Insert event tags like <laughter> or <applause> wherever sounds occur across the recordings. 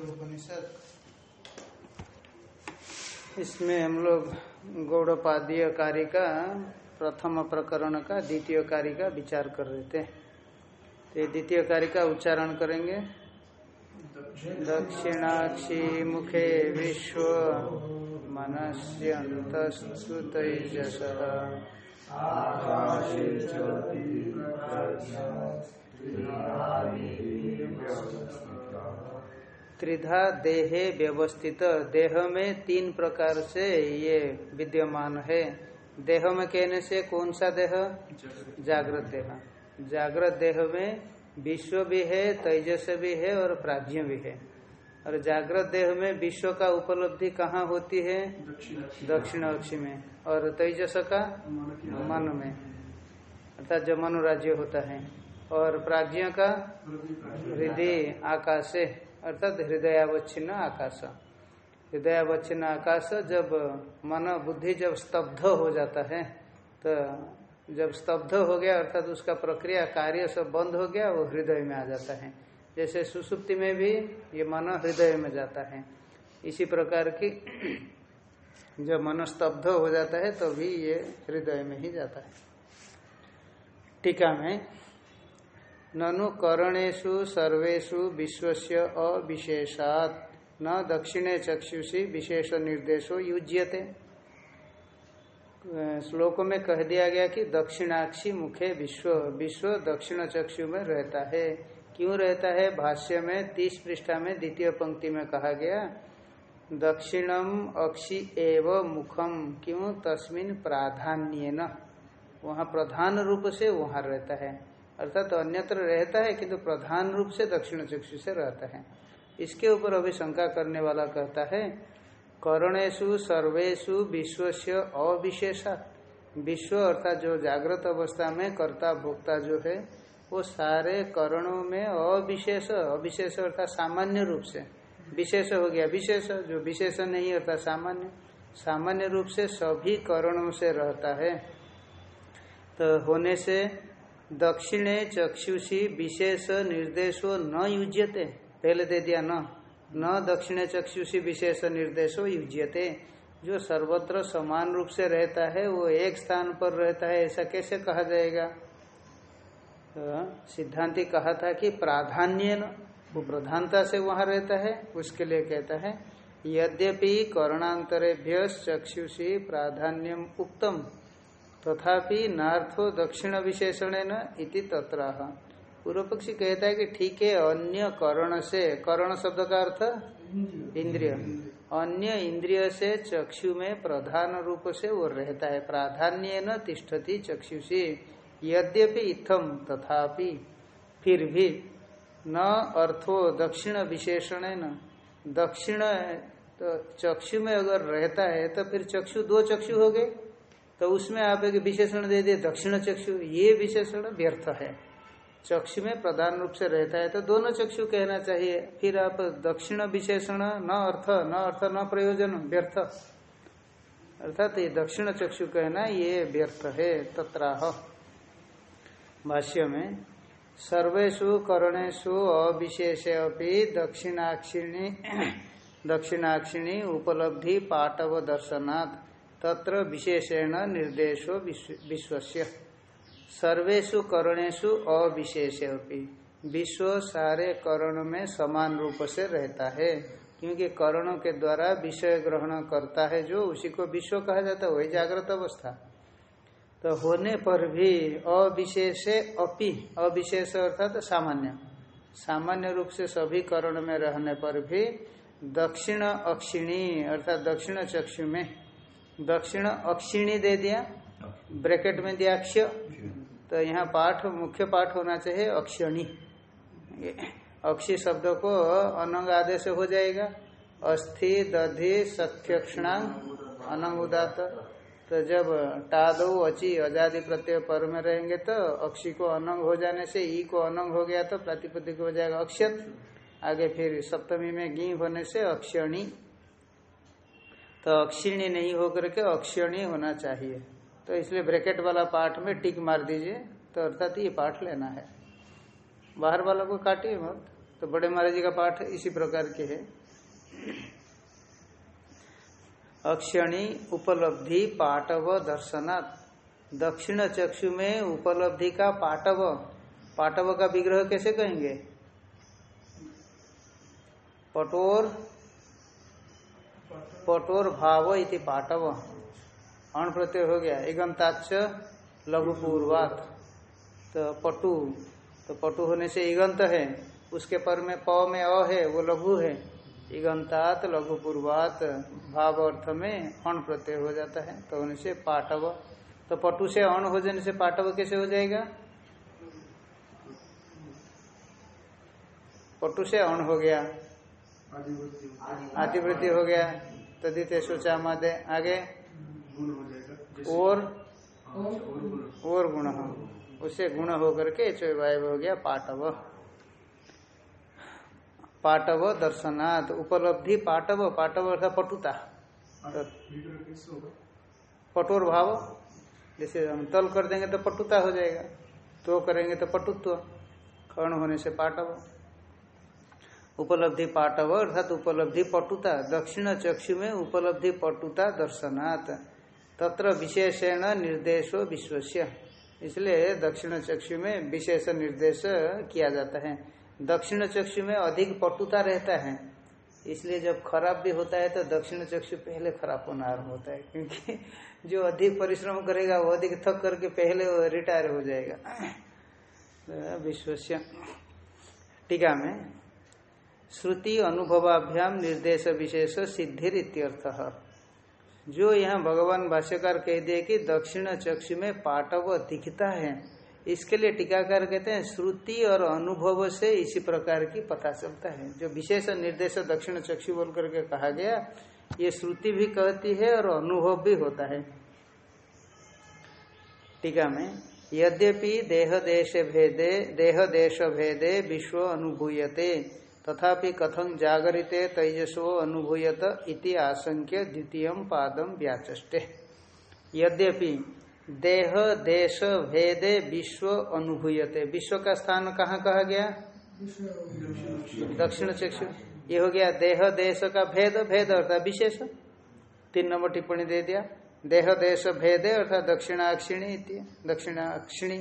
उपनिषद इसमें हम लोग गौड़पादीय कार्य का, प्रथम प्रकरण का, द्वितीय कार्य का विचार कर रहे थे। तो द्वितीय कार्य का उच्चारण करेंगे। दक्षिणाक्षी मुखे विश्व मनस्यन्तस्तु तैजस। त्रिधा देहे व्यवस्थित। देह में तीन प्रकार से ये विद्यमान है। देह में कहने से कौन सा देह? जागृत देह। जागृत देह में विश्व भी है, तेजस भी है और प्राज्ञ भी है। और जागृत देह में विश्व का उपलब्धि कहाँ होती है? दक्षिण अक्ष में। और तेजस का? मन में। अर्थात जो मनोराज्य होता है। और प्राज्ञ का हृदय आकाश है अर्थात हृदयावच्छिन्न आकाश। हृदयावच्छिन्न आकाश जब मन बुद्धि जब स्तब्ध हो जाता है तो जब स्तब्ध हो गया, अर्थात उसका प्रक्रिया, कार्य सब बंद हो गया, वो हृदय में आ जाता है। जैसे सुसुप्ति में भी ये मन हृदय में जाता है। इसी प्रकार की <clears throat> जब मन स्तब्ध हो जाता है तो भी ये हृदय में ही जाता है। टीका में ननु करणेशु सर्वेशु विश्वस्य अविशेषात। न दक्षिणे चक्षुषी विशेष निर्देशो युज्यते। श्लोक में कह दिया गया कि दक्षिणाक्षी मुखे विश्व विश्व दक्षिण चक्षु में रहता है। क्यों रहता है? भाष्य में, तीस पृष्ठा में, द्वितीय पंक्ति में कहा गया, दक्षिणम अक्षी एव मुखम। क्यों? तस्मिन प्राधान्य न वहाँ प्रधान रूप से वहाँ रहता है। अर्थात तो अन्यत्र रहता है, किंतु प्रधान रूप से दक्षिण चक्षु से रहता है। इसके ऊपर अभी शंका करने वाला कहता है करणेशु सर्वेशु विश्व से अविशेषा। विश्व अर्थात जो जागृत अवस्था में कर्ता भोक्ता जो है, वो सारे करणों में अविशेष अविशेष अर्थात सामान्य रूप से। विशेष हो गया विशेष, जो विशेष नहीं, अर्थात सामान्य। सामान्य रूप से सभी करणों से रहता है। तो होने से दक्षिणे चक्षुषी विशेष निर्देशो न युज्यते। पहले दे दिया न। न दक्षिणे चक्षुषी विशेष निर्देशो युज्यते। जो सर्वत्र समान रूप से रहता है, वो एक स्थान पर रहता है, ऐसा कैसे कहा जाएगा? तो सिद्धांति कहा था कि प्राधान्य वो प्रधानता से वहाँ रहता है, उसके लिए कहता है, यद्यपि कर्णांतरेभ्य चक्षुषी प्राधान्यम उक्तम। तथापि नार्थो दक्षिण विशेषण न इति तत्र पूर्व पक्षी कहता है कि ठीक है, अन्य करण से करण शब्द का अर्थ? इंद्रिय। अन्य इंद्रिय से चक्षु में प्रधान रूप से वो रहता है। प्राधान्य न तिष्ठति चक्षुषी, यद्यपि इथम तथापि। फिर भी न अर्थो दक्षिण विशेषण न दक्षिण तो चक्षु में अगर रहता है तो फिर चक्षु, दो चक्षु हो गए। तो उसमें आप एक विशेषण दे दिए, दक्षिण चक्षु, ये विशेषण व्यर्थ है। चक्षु में प्रधान रूप से रहता है तो दोनों चक्षु कहना चाहिए। फिर आप दक्षिण विशेषण, न अर्थ न अर्थ, न प्रयोजन, व्यर्थ। अर्थात ये दक्षिण चक्षु कहना, ये व्यर्थ है, तत्राह। भाष्य में सर्वेशु करणेशु अविशेष अपनी दक्षिणाक्षिणी <clears throat> दक्षिणाक्षिणी उपलब्धि पाटव दर्शनात्। तत्र विशेषण निर्देशो विश्वस्य। सर्वेशु करणेशु अविशेष विश्व सारे करण में समान रूप से रहता है। क्योंकि करणों के द्वारा विषय ग्रहण करता है जो, उसी को विश्व कहा जाता है, वही जागृत अवस्था। तो होने पर भी अविशेष अपि, अविशेष अर्थात सामान्य। सामान्य रूप से सभी करण में रहने पर भी दक्षिण अक्षिणी अर्थात दक्षिण चक्षु में दक्षिण अक्षिणी दे दिया। ब्रैकेट में दिया अक्ष। तो यहाँ पाठ मुख्य पाठ होना चाहिए अक्षणी। अक्षी शब्द को अनंग आदेश हो जाएगा। अस्थि दधि सत्यक्षणांग अनंग उदात तो जब टादो अची अजादि प्रत्यय पर में रहेंगे तो अक्षी को अनंग हो जाने से ई को अनंग हो गया तो प्रातिपदिक हो जाएगा अक्षत। आगे फिर सप्तमी में गी होने से अक्षणी। तो अक्षिणी नहीं होकर के अक्षणी होना चाहिए। तो इसलिए ब्रैकेट वाला पाठ में टिक मार दीजिए। तो अर्थात ये पाठ लेना है। बाहर वालों को काटिए मत। तो बड़े महाराज का पाठ इसी प्रकार के है। अक्षणी उपलब्धि पाटव दर्शनात्। दक्षिण चक्षु में उपलब्धि का पाटव। पाटव का विग्रह कैसे कहेंगे? पटोर पटोर भाव इति पाटव अण प्रत्यय हो गया। इगंताच लघु पूर्वात तो पटु तो पटु होने से इगंत है। उसके पर में प में अ है वो लघु है। इगंतात लघु पूर्वात भाव अर्थ में अण प्रत्यय हो जाता है। तो होने से पाटव तो पटु से अण हो जाने से पाटव कैसे हो जाएगा? पटु से अण हो गया। आदिवृत्ति हो गया। तदित सोचा मादे। आगे। और? और गुण। हो। उससे गुण होकर के चौवाय हो गया पाटव। पाटव दर्शनाथ उपलब्धि पाटव पाटव अर्थात पटुता। तो पटोर भाव। जैसे हम तल कर देंगे तो पटुता हो जाएगा तो करेंगे तो पटुत्व। कर्ण होने से पाटव। उपलब्धि पाटव अर्थात उपलब्धि पटुता, दक्षिण चक्षु में उपलब्धि पटुता दर्शनात्। तत्र विशेषण निर्देशो विश्वस्य। इसलिए दक्षिण चक्षु में विशेष निर्देश किया जाता है। दक्षिण चक्षु में अधिक पटुता रहता है। इसलिए जब खराब भी होता है तो दक्षिण चक्षु पहले खराब होना आरंभ होता है, क्योंकि जो अधिक परिश्रम करेगा वो अधिक थक करके पहले वो रिटायर हो जाएगा। <coughs> विश्वस्य। टीका में श्रुति अनुभवाभ्याम निर्देश विशेष सिद्धिर इत्यर्थ। जो यहाँ भगवान भाष्यकार कह दिए कि दक्षिण चक्षु में पाटव दिखता है, इसके लिए टीकाकार कहते हैं, श्रुति और अनुभव से इसी प्रकार की पता चलता है। जो विशेष निर्देश दक्षिण चक्षु बोल करके कहा गया, ये श्रुति भी कहती है और अनुभव भी होता है। टीका में, यद्यपि देह देश भेदे, देह देश भेदे विश्व अनुभूयते तथापि कथम जागरिते तेजसो अनुभूयत इति आशंक्य द्वितीय पादम व्याचष्टे यद्यपि देह, देश, भेदे, विश्व अनुभूयते। विश्व का स्थान कहाँ कहा गया? दक्षिण चक्षु। ये हो गया देह, देश का भेद भेद अर्थात विशेष। तीन नंबर टिप्पणी दे दिया। देह, देश, भेदे अर्थात दक्षिणाक्षिणी दक्षिणाक्षिणी।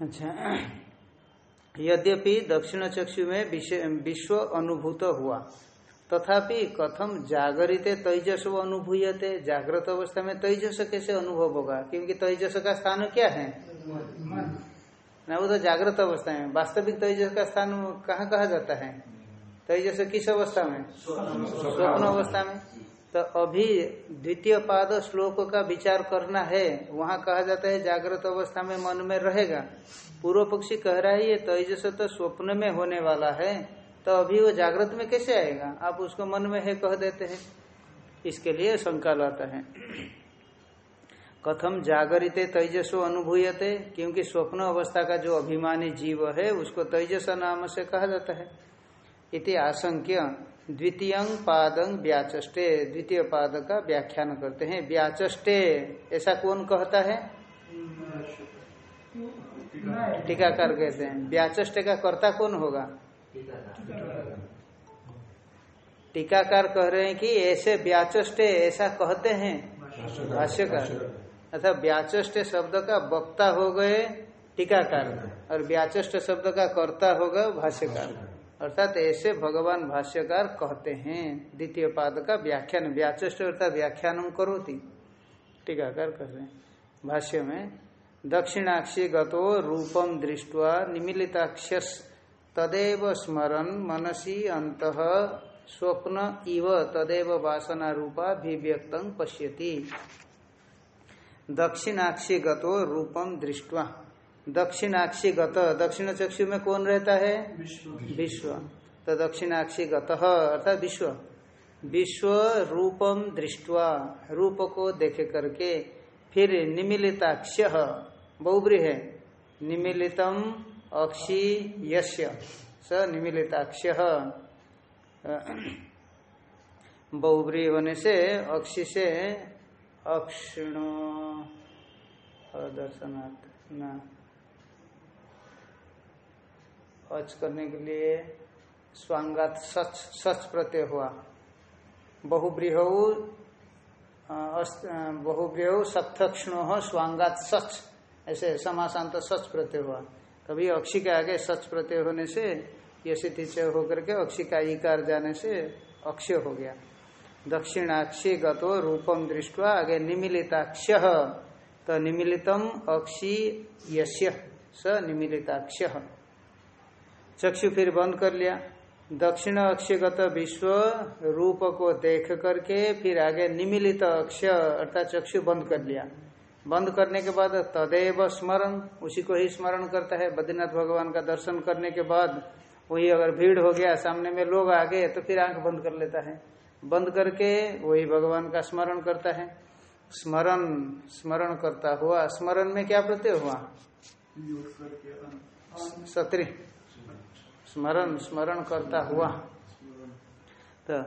अच्छा। यद्यपि दक्षिण चक्षु में विश्व अनुभूत हुआ तथापि कथम जागरित तेजस वो अनुभूयते। जागृत अवस्था में तेजस कैसे अनुभव होगा? क्योंकि तेजस का स्थान क्या है? ना वो तो जागृत अवस्था में। वास्तविक तेजस का स्थान कहाँ कहा जाता है? तेजस किस अवस्था में। स्वप्न अवस्था में। तो अभी द्वितीय पाद श्लोक का विचार करना है। वहाँ कहा जाता है, जागृत अवस्था में मन में रहेगा। पूर्व पक्षी कह रहा है, ये तेजस तो स्वप्न में होने वाला है। तो अभी वो जागृत में कैसे आएगा? आप उसको मन में है कह देते हैं। इसके लिए शंका लाता है। कथम जागरित तेजसो अनुभूयते, क्योंकि स्वप्न अवस्था का जो अभिमानी जीव है, उसको तेजस नाम से कहा जाता है। इति आशंक्य। द्वितीय पादं व्याचष्टे, द्वितीय पाद का व्याख्यान करते हैं। व्याचष्टे, ऐसा कौन कहता है? टीकाकार कहते हैं। व्याचष्टे का कर्ता कौन होगा? टीकाकार कह रहे हैं कि ऐसे व्याचष्टे ऐसा कहते हैं। भाष्यकार। अर्थात व्याचष्ट शब्द का वक्ता हो गए टीकाकार। और व्याचष्ट शब्द का कर्ता होगा भाष्यकार। अर्थात ऐसे भगवान भाष्यकार कहते हैं, द्वितीय पाद का व्याख्यान व्याचष्ट अर्थात व्याख्यान करोती। टीकाकार कर रहे हैं। भाष्य में, दक्षिणाक्षी गतो रूपम दृष्टवा निमिलिताक्षस, तदेव स्मरण मनसी अंत स्वप्न इव तदेव वासना रूपा अभिव्यक्त पश्यति। दक्षिणाक्षी गतो रूपम दृष्टवा। दक्षिणाक्षी गत दक्षिण चक्षु में कौन रहता है? विश्व। तो दक्षिणाक्षी गत अर्थात विश्व। विश्व रूपम दृष्टवा रूप को देख करके फिर निमिलिताक्ष बहुब्री है। निमिलितम अक्षी यश्य स निमिलिताक्ष। बहुब्री होने से अक्षी से अक्षिण दर्शनार्थ न। अच करने के लिए स्वांगात सच सच प्रत्यय हुआ। बहुब्रीह बहुब्रीह सप्तक्षण स्वांगात सच, ऐसे समासांत सच प्रत्यय हुआ। कभी अक्षी के आगे सच प्रत्यय होने से, ये यशित होकर के अक्षी का इकार जाने से अक्षय हो गया। दक्षिणाक्षी गतो रूपम दृष्टवा आगे निमिलिताक्ष तो निमिलितम अक्षी यश्य स निमिलिताक्ष। चक्षु फिर बंद कर लिया। दक्षिण अक्षगत विश्व रूप को देख करके फिर आगे निमिलित अक्ष अर्थात चक्षु बंद कर लिया। बंद करने के बाद तदेव स्मरण उसी को ही स्मरण करता है। बद्रीनाथ भगवान का दर्शन करने के बाद वही अगर भीड़ हो गया सामने में लोग आ गए तो फिर आँख बंद कर लेता है। बंद करके वही भगवान का स्मरण करता है। स्मरण स्मरण करता हुआ स्मरण में क्या प्रत्यय हुआ? सत्री। स्मरण स्मरण करता हुआ। तो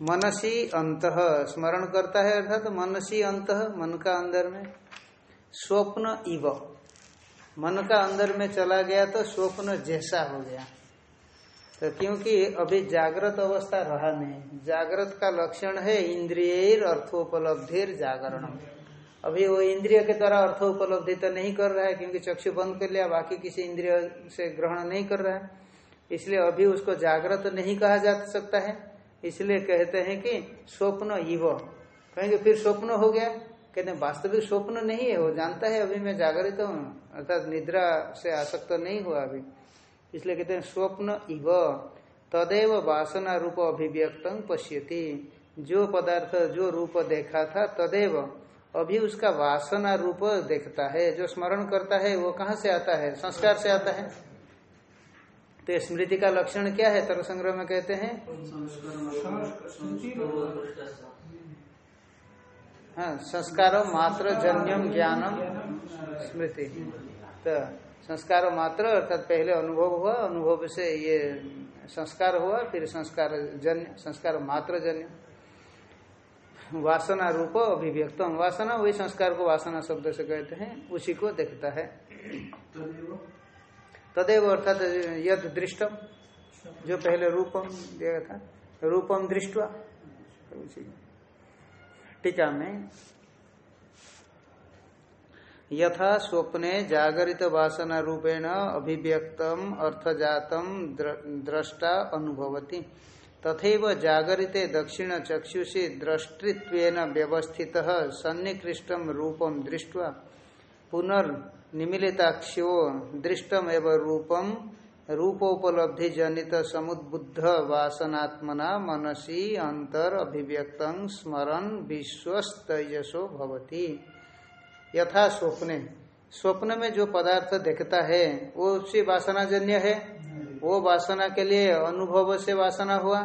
मनसी अंत, स्मरण करता है अर्थात तो मनसी अंत, मन का अंदर में। स्वप्न इव। मन का अंदर में चला गया तो स्वप्न जैसा हो गया। तो क्योंकि अभी जागृत अवस्था रहा नहीं, जागृत का लक्षण है इंद्रिय अर्थोपलब्धिर जागरण। अभी वो इंद्रिय के द्वारा अर्थोपलब्धि तो नहीं कर रहा है, क्योंकि चक्षु बंद कर लिया, बाकी किसी इंद्रिय से ग्रहण नहीं कर रहा है। इसलिए अभी उसको जागृत तो नहीं कहा जा सकता है। इसलिए कहते हैं कि स्वप्न इव। कहेंगे, फिर स्वप्न हो गया? कहते हैं, वास्तविक स्वप्न नहीं है, वो जानता है, अभी मैं जागृत हूँ। अर्थात निद्रा से आसक्त नहीं हुआ अभी। इसलिए कहते हैं, स्वप्न इव। तदेव वासना रूप अभिव्यक्त पश्यति। जो पदार्थ, जो रूप देखा था, तदेव। अभी उसका वासना रूप देखता है। जो स्मरण करता है, वो कहाँ से आता है? संस्कार से आता है? तो स्मृति का लक्षण क्या है? तर्क संग्रह में कहते हैं। हाँ संस्कार मात्र जन्यम ज्ञानम स्मृति। तो संस्कार मात्र अर्थात पहले अनुभव हुआ, अनुभव से ये संस्कार हुआ, फिर संस्कार जन्य, संस्कार मात्र जन्य। वासना रूप अभिव्यक्तम। वासना वही संस्कार को वासना शब्द से कहते हैं, उसी को देखता है। तदेव अर्थात यद दृष्टम जो पहले रूपम दिया था रूपम दृष्टवा, टीका में, यथा स्वप्ने जागरित वासना रूपेण अभिव्यक्तम, अर्थजातम द्रष्टा अनुभवती। तथैव जागरिते दक्षिण चक्षुषी दृष्टित्वेन व्यवस्थित सन्निकृष्टम रूपम दृष्ट्वा पुनर्निमिलिताक्षो दृष्टम एवं रूपम रूपोपलब्धि जनित समुद्बुद्ध वासनात्मना मनसी अंतर अभिव्यक्त स्मरण विश्वस्तजसो भवती। यथा स्वप्ने। स्वप्न में जो पदार्थ देखता है वो उससे वासनाजन्य है। वो वासना के लिए अनुभव से वासना हुआ।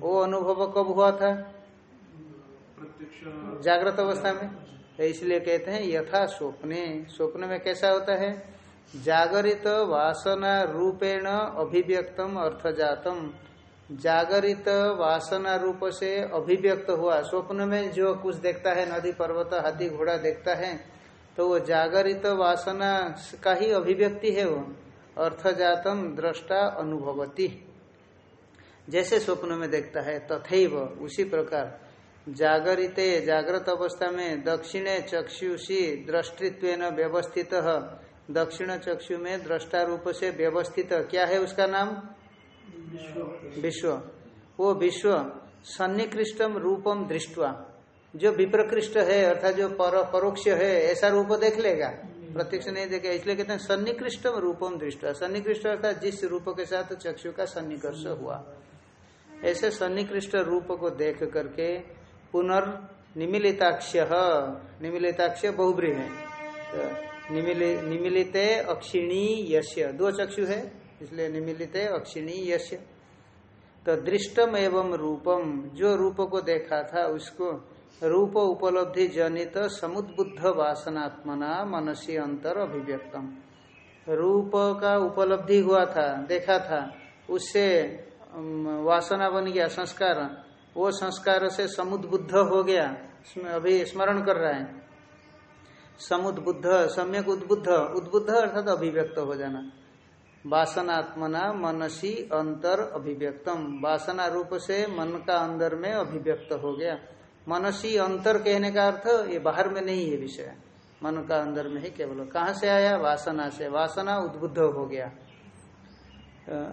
वो अनुभव कब हुआ था? जागृत अवस्था में। इसलिए कहते हैं, यथा स्वप्ने। स्वप्न में कैसा होता है? जागरित वासना रूपेण अभिव्यक्तम अर्थजातम। जागरित वासना रूप से अभिव्यक्त हुआ। स्वप्न में जो कुछ देखता है, नदी, पर्वत, हाथी, घोड़ा देखता है तो वो जागरित वासना का ही अभिव्यक्ति है वो। अर्थजातम दृष्टा अनुभवती। जैसे स्वप्न में देखता है तथे तथैव उसी प्रकार। जागरित जागृत अवस्था में दक्षिणे चक्षुषी दृष्टित्व व्यवस्थित। दक्षिण चक्षु में दृष्टा रूप से व्यवस्थित। क्या है उसका नाम? विश्व। वो विश्व सन्निकृष्टम रूपम दृष्टवा। जो विप्रकृष्ट है अर्थात जो पर, परोक्ष है ऐसा रूप देख लेगा? प्रत्यक्ष नहीं देखेगा इसलिए कहते हैं सन्निकृष्ट रूपम दृष्ट सन्निकृष्ट अर्थात जिस रूप के साथ चक्षु का सन्निकर्ष हुआ। ऐसे सन्निकृष्ट रूप को देख करके पुनर्निमिलिताक्ष निमिलिताक्ष बहुब्री है तो निमिलित अक्षिणी यश्य। दो चक्षु है, इसलिए निमिलित अक्षिणी यश्य। तो दृष्टम एवं रूपम, जो रूप को देखा था उसको रूप उपलब्धि जनित समुद्बुद्ध वासनात्मना मनसी अंतर अभिव्यक्तम। रूप का उपलब्धि हुआ था, देखा था, उससे वासना बन गया, संस्कार। वो संस्कार से समुद्बुद्ध हो गया अभी स्मरण कर रहा है। समुद्बुद्ध, सम्यक उद्बुद्ध उद्बुद्ध अर्थात अभिव्यक्त हो जाना। वासनात्मना मनसी अंतर अभिव्यक्तम। वासना रूप से मन का अंदर में अभिव्यक्त हो गया। मनसी अंतर कहने का अर्थ, ये बाहर में नहीं है विषय। मन का अंदर में ही केवल। कहाँ से आया? वासना से। वासना उद्बुद्ध हो गया।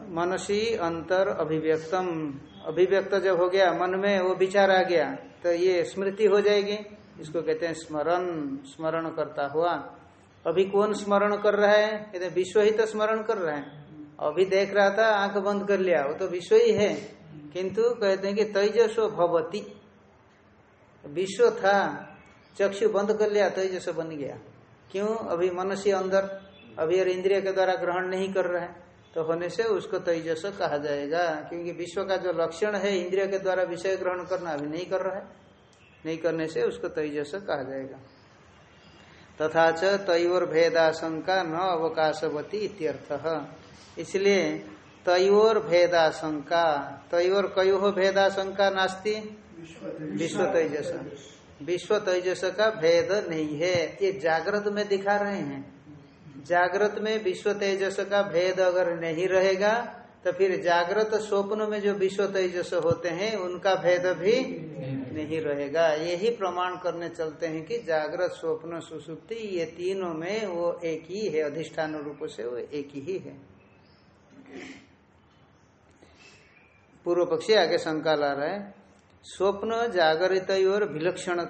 मनसी अंतर अभिव्यक्तम। अभिव्यक्त जब हो गया, मन में वो विचार आ गया तो ये स्मृति हो जाएगी। इसको कहते हैं स्मरण स्मरण करता हुआ। अभी कौन स्मरण कर रहा है? कहते विश्व ही तो स्मरण कर रहा है। अभी देख रहा था, आँख बंद कर लिया, वो तो विश्व ही है। किंतु कहते हैं कि तेजसो भवती। विश्व था, चक्षु बंद कर लिया तेजस बन गया। क्यों? अभी मनुष्य अंदर, अभी और इंद्रिय के द्वारा ग्रहण नहीं कर रहा है। तो होने से उसको तेजस कहा जाएगा, क्योंकि विश्व का जो लक्षण है, इंद्रिय के द्वारा विषय ग्रहण करना अभी नहीं कर रहा है। नहीं करने से उसको तेजस कहा जाएगा। तथा च तयोर भेदाशंका न अवकाशवती इत्यर्थ। इसलिए तयोर भेदाशंका, तयोर कयो भेदाशंका नास्ती? विश्व तेजस विश्व तेजस का भेद नहीं है। ये जागृत में दिखा रहे हैं। जागृत में विश्व तेजस का भेद अगर नहीं रहेगा तो फिर जागृत स्वप्न में जो विश्व तेजस होते हैं, उनका भेद भी नहीं रहेगा। यही प्रमाण करने चलते हैं कि जागृत स्वप्न सुसुप्ति, ये तीनों में वो एक ही है, अधिष्ठान रूप से वो एक ही है। पूर्व पक्षी आगे शंका ला रहा है। स्वप्न जागृत और विलक्षण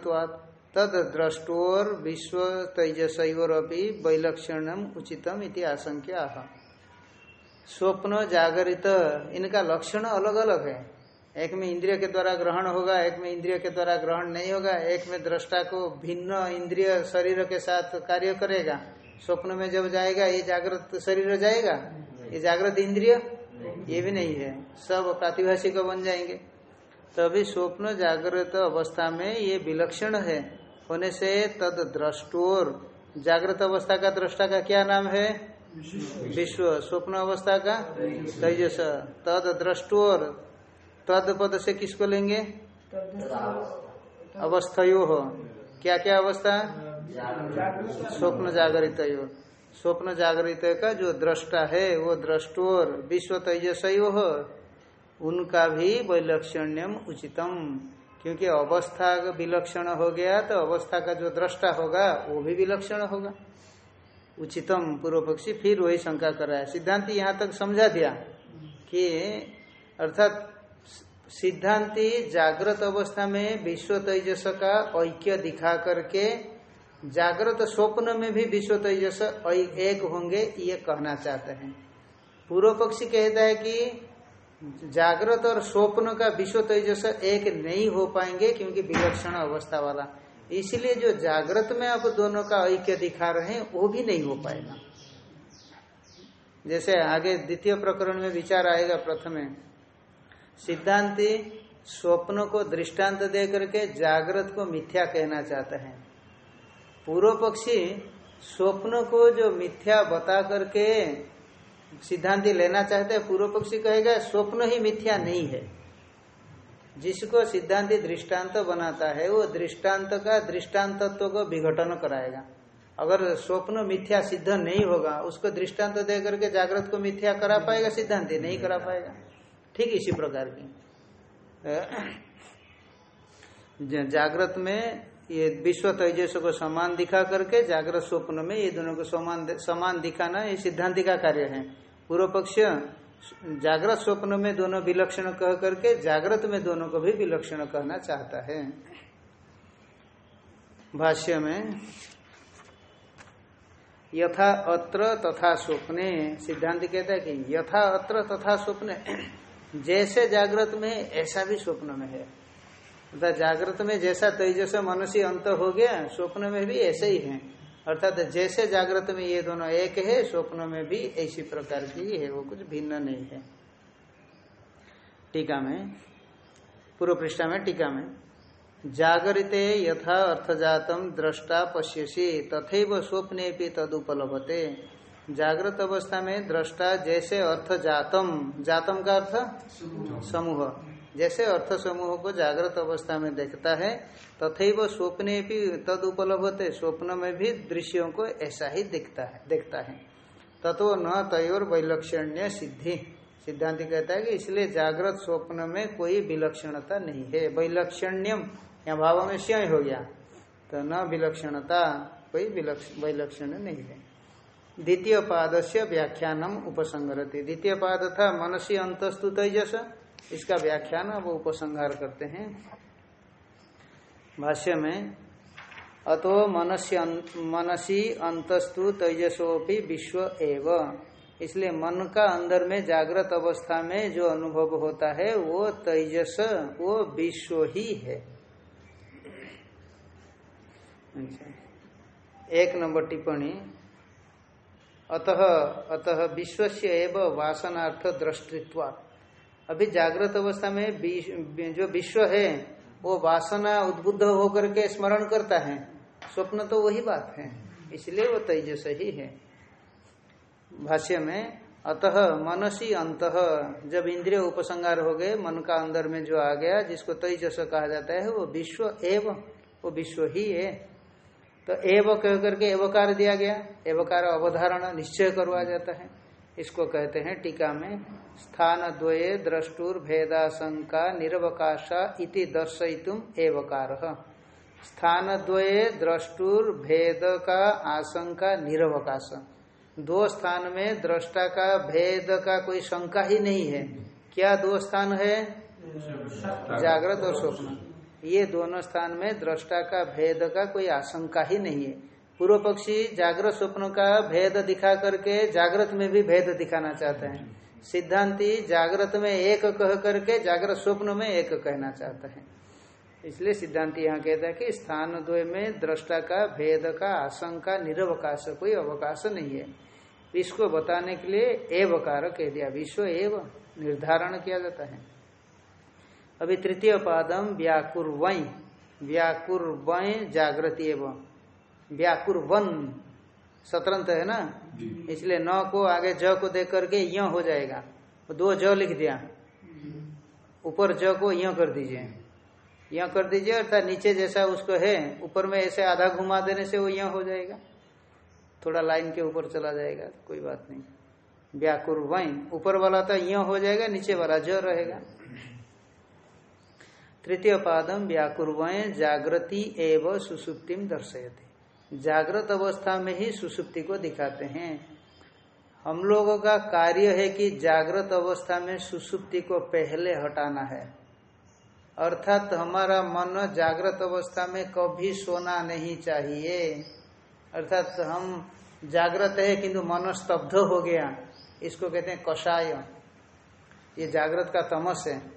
तद द्रष्टोर विश्व तेजसोर अभी वैलक्षणम उचितम इति आशंका स्वप्न, जागरित, इनका लक्षण अलग अलग है। एक में इंद्रिय के द्वारा ग्रहण होगा, एक में इंद्रिय के द्वारा ग्रहण नहीं होगा, एक में दृष्टा को भिन्न इंद्रिय शरीर के साथ कार्य करेगा। स्वप्न में जब जाएगा, ये जागृत शरीर जाएगा? ये जागृत इंद्रिय? ये भी नहीं है। सब प्रातिभाषिक बन जाएँगे। तभी स्वप्न जागृत अवस्था में ये विलक्षण है। होने से तद द्रष्टोर। जागृत अवस्था का दृष्टा का क्या नाम है? विश्व। स्वप्न अवस्था का? तेजस। तद द्रष्टोर। तद पद से किसको लेंगे? अवस्थयो। हो क्या क्या अवस्था? स्वप्न जागृत स्वप्न जागृत का जो दृष्टा है, वो द्रष्टोर। विश्व तेजसयो। हो उनका भी वैलक्षण्यम उचितम। क्योंकि अवस्था विलक्षण हो गया तो अवस्था का जो दृष्टा होगा, वो भी विलक्षण होगा। उचितम पूर्व पक्षी, फिर वही शंका कर रहा है। सिद्धांत यहाँ तक समझा दिया कि अर्थात सिद्धांति जागृत अवस्था में विश्व तेजस का ऐक्य दिखा करके, जागृत स्वप्न में भी विश्व तेजस एक होंगे, ये कहना चाहते हैं। पूर्व पक्षी कहता है कि जागृत और स्वप्न का विश्व तेजस एक नहीं हो पाएँगे क्योंकि विलक्षण अवस्था वाला। इसलिए जो जागृत में आप दोनों का ऐक्य दिखा रहे हैं, वो भी नहीं हो पाएगा। जैसे आगे द्वितीय प्रकरण में विचार आएगा प्रथम। सिद्धांति स्वप्न को दृष्टांत दे करके जागृत को मिथ्या कहना चाहते हैं। पूर्व पक्षी स्वप्न को जो मिथ्या बता करके सिद्धांति लेना चाहते हैं, पूर्व पक्षी कहेगा, स्वप्न ही मिथ्या नहीं है। जिसको सिद्धांति दृष्टांत बनाता है, वो दृष्टांत का दृष्टान्तत्व को विघटन कराएगा। अगर स्वप्न मिथ्या सिद्ध नहीं होगा, उसको दृष्टांत दे करके जागृत को मिथ्या करा पाएगा, सिद्धांति नहीं करा पाएगा। ठीक इसी प्रकार की। जागृत में ये विश्व तेजस को समान दिखा करके जागृत स्वप्न में ये दोनों को समान समान दिखाना, ये सिद्धांति का कार्य है। पूर्व पक्ष जागृत स्वप्न में दोनों विलक्षण कह करके जागृत में दोनों को भी विलक्षण कहना चाहता है। भाष्य में, यथा अत्र तथा स्वप्ने, सिद्धांत कहता है कि यथा अत्र तथा स्वप्ने, जैसे जागृत में, ऐसा भी स्वप्न में है। अर्थात जागृत में जैसा तेजस मनुष्य अंत हो गया, स्वप्न में भी ऐसे ही है। अर्थात जैसे जागृत में ये दोनों एक है स्वप्न में भी ऐसी प्रकार की है वो कुछ भिन्न नहीं है। टीका में पूर्व पृष्ठा में टीका में जागरित यथा अर्थजातम दृष्टा पश्यसी तथे स्वप्ने भी तदुपलभते। जागृत अवस्था में दृष्टा जैसे अर्थ जातम जातम का अर्थ? समूह। जैसे अर्थ समूह को जागृत अवस्था में देखता है तथे वो स्वप्ने भी तद उपलब्ध स्वप्न में भी दृश्यों को ऐसा ही दिखता है, देखता है। तत्व न तयोर वैलक्षण्य सिद्धि। सिद्धांति कहता है कि इसलिए जागृत स्वप्न में कोई विलक्षणता नहीं है। वैलक्षण्यम या भाव में स्वयं हो गया। तो न विलक्षणता, कोई वैलक्षण्य नहीं है। द्वितीय पाद से व्याख्यानम उपसंगरती द्वितीय पाद था, मनसी अंतस्तु तेजस। इसका व्याख्यान अब उपसंहार करते हैं। भाष्य में, अतो मनसी मनसी अंतस्तु तेजसोपि विश्व एव। इसलिए मन का अंदर में जागृत अवस्था में जो अनुभव होता है, वो तेजस, वो विश्व ही है। अच्छा। एक नंबर टिप्पणी। अतः अतः विश्व से एवं वासनार्थ दृष्टित्व अभी जागृत अवस्था में जो विश्व है, वो वासना उद्बुद्ध होकर के स्मरण करता है। स्वप्न तो वही बात है। इसलिए वो तेजस ही है। भाष्य में, अतः मनसी अंत, जब इंद्रिय उपसंगार हो गए, मन का अंदर में जो आ गया, जिसको तेजस कहा जाता है, वो विश्व एव, वो विश्व ही है। तो एव कह करके एवकार दिया गया। एवकार अवधारणा निश्चय करवा जाता है। इसको कहते हैं टीका में स्थान द्वये द्रष्टुर भेदाशंका निरवकाशा इति दर्शयितुम एवकार। स्थान द्वये द्रष्टुर भेद का आशंका निरवकाश। दो स्थान में दृष्टा का भेद का कोई शंका ही नहीं है। क्या दो स्थान है? जागृत और स्वप्न। ये दोनों स्थान में दृष्टा का भेद का कोई आशंका ही नहीं है। पूर्व पक्षी जागृत स्वप्न का भेद दिखा करके जागृत में भी भेद दिखाना चाहते हैं। सिद्धांति जागृत में एक कह करके जागृत स्वप्न में एक कहना चाहता है। इसलिए सिद्धांति यहाँ कहता है कि स्थान द्वय में दृष्टा का, भेद का, आशंका, निरवकाश कोई अवकाश नहीं है। इसको बताने के लिए एवकार कह दिया। विश्व एव निर्धारण किया जाता है। अभी तृतीय पादम व्याकुर व्याकुर्वय जागृति एवं। व्याकुर्वन। सतरंत है ना? इसलिए न को आगे ज को देख करके य हो जाएगा। दो ज लिख दिया। ऊपर ज को य कर दीजिए। यह कर दीजिए अर्थात नीचे जैसा उसको है ऊपर में ऐसे आधा घुमा देने से वो यह हो जाएगा। थोड़ा लाइन के ऊपर चला जाएगा कोई बात नहीं। व्याकुर वही। ऊपर वाला तो यह हो जाएगा नीचे वाला ज रहेगा। तृतीय पादम व्याकुर जागृति एवं सुसुप्तिम दर्शयते। जागृत अवस्था में ही सुसुप्ति को दिखाते हैं। हम लोगों का कार्य है कि जागृत अवस्था में सुसुप्ति को पहले हटाना है। अर्थात हमारा मन जागृत अवस्था में कभी सोना नहीं चाहिए। अर्थात हम जागृत है किंतु मन स्तब्ध हो गया। इसको कहते हैं कषाय। ये जागृत का तमस है।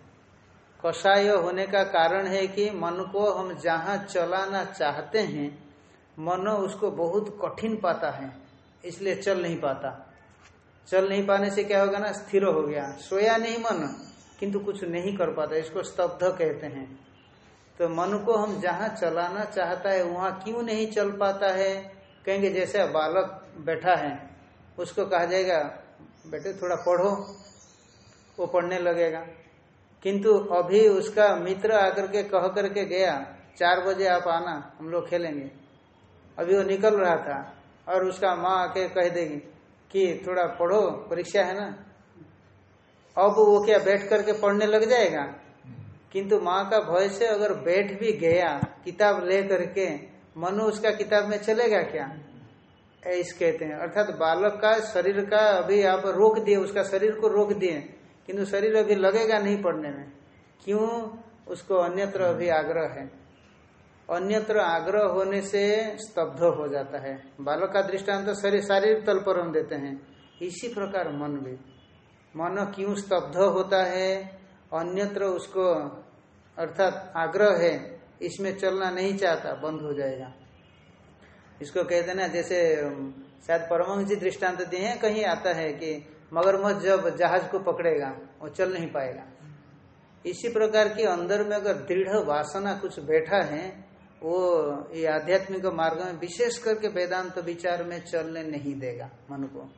कषाय होने का कारण है कि मन को हम जहाँ चलाना चाहते हैं मन उसको बहुत कठिन पाता है, इसलिए चल नहीं पाता। चल नहीं पाने से क्या होगा ना, स्थिर हो गया। सोया नहीं मन, किंतु कुछ नहीं कर पाता, इसको स्तब्ध कहते हैं। तो मन को हम जहाँ चलाना चाहता है, वहाँ क्यों नहीं चल पाता है? कहेंगे जैसे बालक बैठा है, उसको कहा जाएगा, बेटे, थोड़ा पढ़ो। वो पढ़ने लगेगा। किंतु अभी उसका मित्र आकर के कह करके गया, चार बजे आप आना, हम लोग खेलेंगे। अभी वो निकल रहा था और उसका माँ आके कह देगी कि थोड़ा पढ़ो, परीक्षा है ना? अब वो क्या बैठ करके पढ़ने लग जाएगा? किंतु माँ का भय से अगर बैठ भी गया, किताब ले करके, मनु उसका किताब में चलेगा क्या? ऐस कहते हैं। अर्थात बालक का शरीर का अभी आप रोक दिए, उसका शरीर को रोक दिए, किंतु शरीर अभी लगेगा नहीं पढ़ने में। क्यों? उसको अन्यत्र अभी आग्रह है। अन्यत्र आग्रह होने से स्तब्ध हो जाता है। बालक का दृष्टांत तो शरीर, शारीरिक तल पर हम देते हैं। इसी प्रकार मन भी। मन क्यों स्तब्ध होता है? अन्यत्र उसको, अर्थात आग्रह है, इसमें चलना नहीं चाहता, बंद हो जाएगा। इसको कहते ना, जैसे शायद परमंश जी दृष्टांत दिए हैं, कहीं आता है कि मगरमच्छ जब जहाज़ को पकड़ेगा, वो चल नहीं पाएगा। इसी प्रकार की अंदर में अगर दृढ़ वासना कुछ बैठा है वो ये आध्यात्मिक मार्ग में विशेष करके वेदांत तो विचार में चलने नहीं देगा मन को।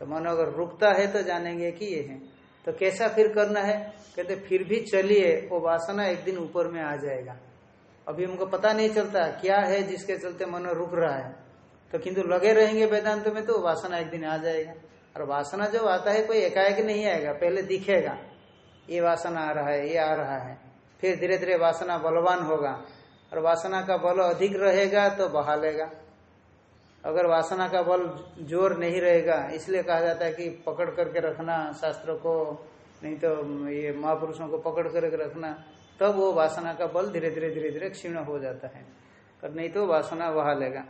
तो मन अगर रुकता है तो जानेंगे कि ये है। तो कैसा फिर करना है? कहते फिर भी चलिए, वो वासना एक दिन ऊपर में आ जाएगा। अभी हमको पता नहीं चलता क्या है जिसके चलते मन रुक रहा है। तो किंतु लगे रहेंगे वेदांत में तो वासना एक दिन आ जाएगा। और वासना जब आता है, कोई एकाएक नहीं आएगा, पहले दिखेगा। ये वासना आ रहा है, ये आ रहा है। फिर धीरे धीरे वासना बलवान होगा। और वासना का बल अधिक रहेगा तो बहा लेगा अगर वासना का बल ज़ोर नहीं रहेगा, इसलिए कहा जाता है कि पकड़ करके रखना शास्त्र को, नहीं तो ये महापुरुषों को पकड़ करके रखना, तब तो वो वासना का बल धीरे धीरे धीरे धीरे क्षीण हो जाता है। और नहीं तो वासना बहा लेगा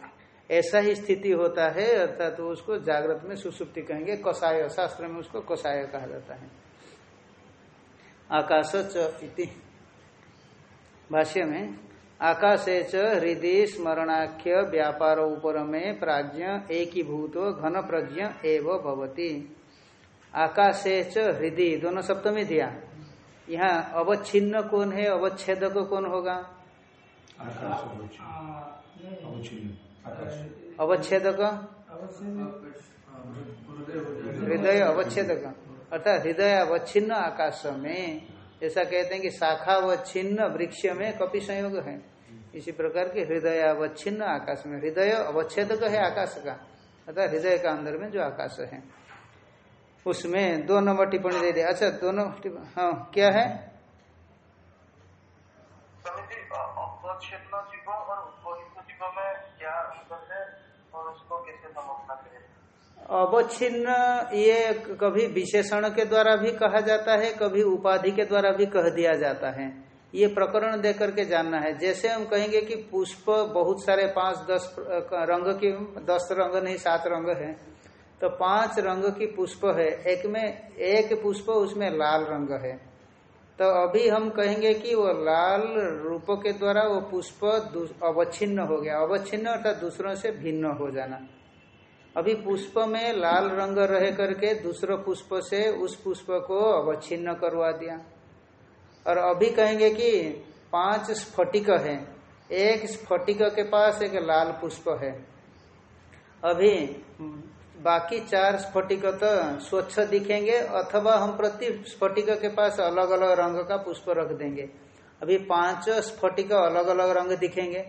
ऐसा ही स्थिति होता है, अर्थात तो उसको जागृत में सुसुप्ति कहेंगे, कसाय, शास्त्र में उसको कसाय कहा जाता है। आकाश भाष्य में आकाशे च हृदय स्मरणाख्य व्यापार ऊपर में प्राज्ञ एक भूत घन प्रज्ञ एवं भवती। आकाशे च हृदय, दोनों सप्तमी दिया। यहाँ अवच्छिन्न कौन है अवच्छेद कौन होगा? अवच्छेद हृदय अवच्छेद अर्थात हृदय अवच्छिन्न आकाश में। ऐसा कहते हैं कि शाखा व छिन्न वृक्ष में कपि संयोग है। इसी प्रकार के हृदय अवच्छिन्न आकाश में। हृदय अवच्छेद है आकाश का। अर्थात हृदय का अंदर में जो आकाश है। उसमें दो नंबर टिप्पणी दे दिया अच्छा दोनों हाँ क्या है? अवच्छिन्न, ये कभी विशेषण के द्वारा भी कहा जाता है, कभी उपाधि के द्वारा भी कह दिया जाता है। ये प्रकरण देख करके जानना है। जैसे हम कहेंगे कि पुष्प बहुत सारे पाँच, दस रंग की, दस रंग नहीं, सात रंग है। तो पाँच रंग की पुष्प है। एक में, एक पुष्प, उसमें लाल रंग है। तो अभी हम कहेंगे कि वो लाल रूप के द्वारा वो पुष्प अवच्छिन्न हो गया। अवच्छिन्न अर्थात दूसरों से भिन्न हो जाना। अभी पुष्प में लाल रंग रह करके दूसरे पुष्प से उस पुष्प को अवच्छिन्न करवा दिया। और अभी कहेंगे कि पाँच स्फटिक है। एक स्फटिक के पास एक लाल पुष्प है। अभी बाकी चार स्फटिक तो स्वच्छ दिखेंगे अथवा हम प्रति स्फटिक के पास अलग अलग रंग का पुष्प रख देंगे। अभी पाँच स्फटिक अलग अलग रंग दिखेंगे।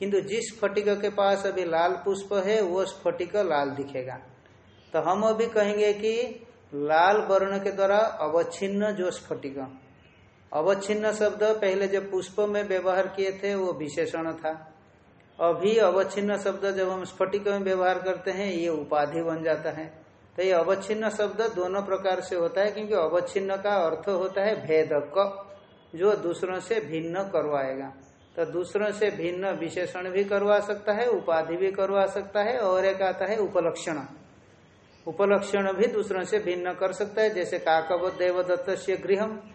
किंतु जिस स्फटिक के पास अभी लाल पुष्प है, वो स्फटिक लाल दिखेगा। तो हम अभी कहेंगे कि लाल वर्ण के द्वारा अवच्छिन्न जो स्फटिक। अवच्छिन्न शब्द पहले जब पुष्प में व्यवहार किए थे, वो विशेषण था। अभी अवच्छिन्न शब्द जब हम स्फटिक में व्यवहार करते हैं, ये उपाधि बन जाता है। तो ये अवच्छिन्न शब्द दोनों प्रकार से होता है, क्योंकि अवच्छिन्न का अर्थ होता है भेदक, जो दूसरों से भिन्न करवाएगा। तो दूसरों से भिन्न विशेषण भी करवा सकता है, उपाधि भी करवा सकता है, और एक आता है उपलक्षण। उपलक्षण भी दूसरों से भिन्न कर सकता है, जैसे काकव देवदत्त से गृहम।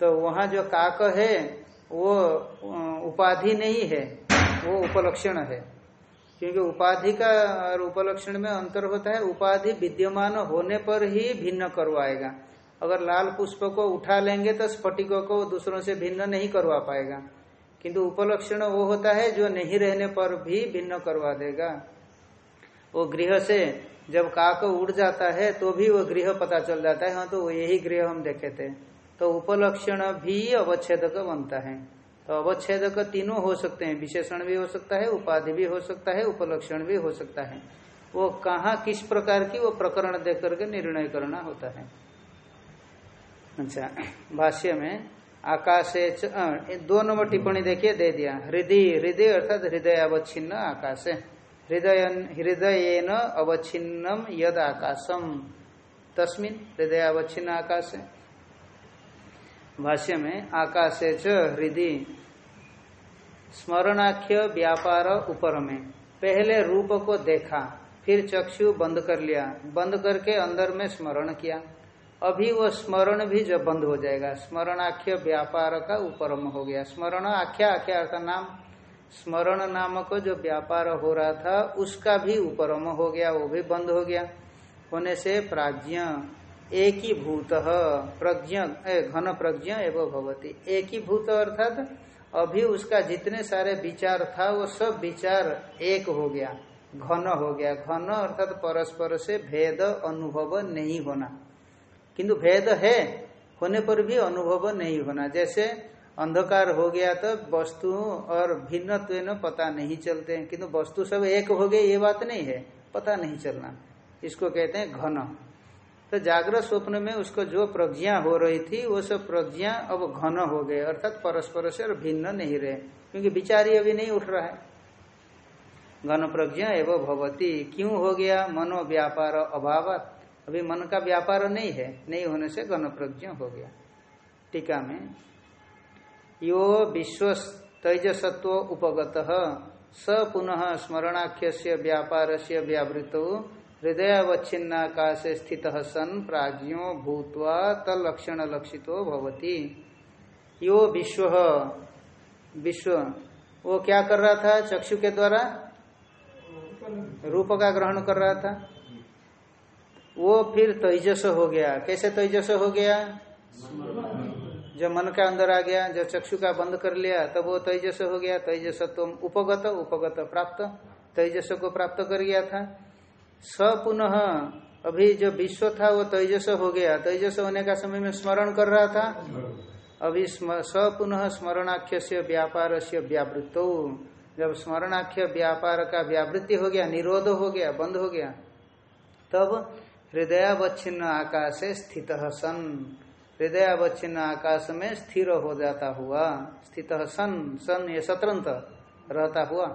तो वहाँ जो काक है, वो उपाधि नहीं है, वो उपलक्षण है। क्योंकि उपाधि का, और उपलक्षण में अंतर होता है, उपाधि विद्यमान होने पर ही भिन्न करवाएगा। अगर लाल पुष्प को उठा लेंगे तो स्फटिकों को दूसरों से भिन्न नहीं करवा पाएगा। किंतु उपलक्षण वो होता है जो नहीं रहने पर भी भिन्न करवा देगा। वो गृह से जब काक उड़ जाता है तो भी वो गृह पता चल जाता है। हाँ तो यही गृह हम देखे थे। तो उपलक्षण भी अवच्छेद बनता है। तो अवच्छेद तीनों हो सकते हैं। विशेषण भी हो सकता है, उपाधि भी हो सकता है, उपलक्षण भी हो सकता है। वो कहा, किस प्रकार की वो प्रकरण देख करके निर्णय करना होता है। अच्छा भाष्य में आकाशे दो नंबर टिप्पणी देखिए, दे दिया। हृदय हृदय अर्थात हृदय अवच्छिन्न आकाश। हृदय हृदय अवच्छिन्नम यद आकाशम। तस्मिन हृदय अवच्छिन्न आकाश। भाष्य में, आकाशे च हृदय स्मरणाख्य व्यापार ऊपर में। पहले रूप को देखा, फिर चक्षु बंद कर लिया। बंद करके अंदर में स्मरण किया। अभी वो स्मरण भी जब बंद हो जाएगा, स्मरणाख्य व्यापार का उपरम हो गया। स्मरण आख्या आख्या अर्थात नाम, स्मरण नामक जो व्यापार हो रहा था, उसका भी उपरम हो गया, वो भी बंद हो गया। होने से प्राज्ञ एक ही भूत प्रज्ञ घन प्रज्ञ एवं भवती। एक ही भूत अर्थात, अभी उसका जितने सारे विचार था, वो सब विचार एक हो गया, घन हो गया। घन अर्थात परस्पर से भेद, अनुभव नहीं होना। किंतु भेद है, होने पर भी अनुभव नहीं होना। जैसे अंधकार हो गया तो वस्तु और भिन्न पता नहीं चलते हैं। किंतु वस्तु सब एक हो गए, ये बात नहीं है, पता नहीं चलना। इसको कहते हैं घन। तो जागृत स्वप्न में उसको जो प्रज्ञा हो रही थी, वो सब प्रज्ञा अब घन हो गए, अर्थात परस्पर से और भिन्न नहीं रहे, क्योंकि विचारी अभी नहीं उठ रहा है। घन प्रज्ञा एवं भवती, क्यों हो गया? मनो व्यापार अभाव अभी मन का व्यापार नहीं है नहीं होने से घन प्रज्ञ हो गया। टीका में यो विश्व तेजसत्व उपगत स पुनः स्मरणाख्य से व्यापार से व्यावृत हृदयावच्छिन्नाकाशे स्थित सन प्राज्ञो भूत्वा तलक्षण लक्षितो भवती। यो विश्व विश्व वो क्या कर रहा था चक्षु के द्वारा? रूप का ग्रहण कर रहा था। वो फिर तेजस हो गया। कैसे तेजस हो गया? जब मन का अंदर आ गया जब चक्षु का बंद कर लिया, तब वो तेजस हो गया। तेजस तो उपगत उपगत प्राप्त। तेजस को प्राप्त कर गया था। स पुनः अभी जो विश्व था, वो तेजस हो गया। तेजस होने का समय में स्मरण कर रहा था। अभी स पुनः स्मरणाख्य से व्यापार से व्यावृत्त। जब स्मरणाख्य व्यापार का व्यावृत्ति हो गया, निरोध हो गया, बंद हो गया, तब हृदयावच्छिन्न आकाश स्थित सन। हृदयावच्छिन्न आकाश में स्थिर हो जाता हुआ, स्थित सन। सन ये सतरंत रहता हुआ।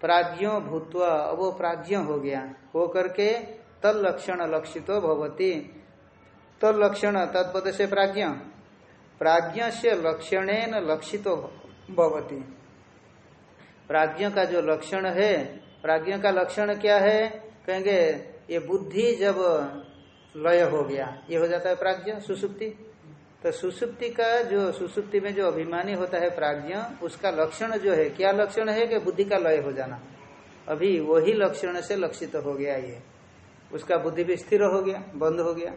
प्राज्ञो भूतवा, अब वो प्राज्ञ हो गया। हो करके तल लक्षण लक्षितो भवती। तल लक्षण तत्पद से प्राज्ञ। प्राज्ञ से लक्षणेन लक्षितो भवती। प्राज्ञ का जो लक्षण है, प्राज्ञ का लक्षण क्या है? कहेंगे ये बुद्धि जब लय हो गया, ये हो जाता है प्राज्ञ, सुसुप्ति। तो सुसुप्ति का जो, सुसुप्ति में जो अभिमानी होता है प्राज्ञ, उसका लक्षण जो है, क्या लक्षण है कि बुद्धि का लय हो जाना? अभी वही लक्षण से लक्षित हो गया ये। उसका बुद्धि भी स्थिर हो गया, बंद हो गया।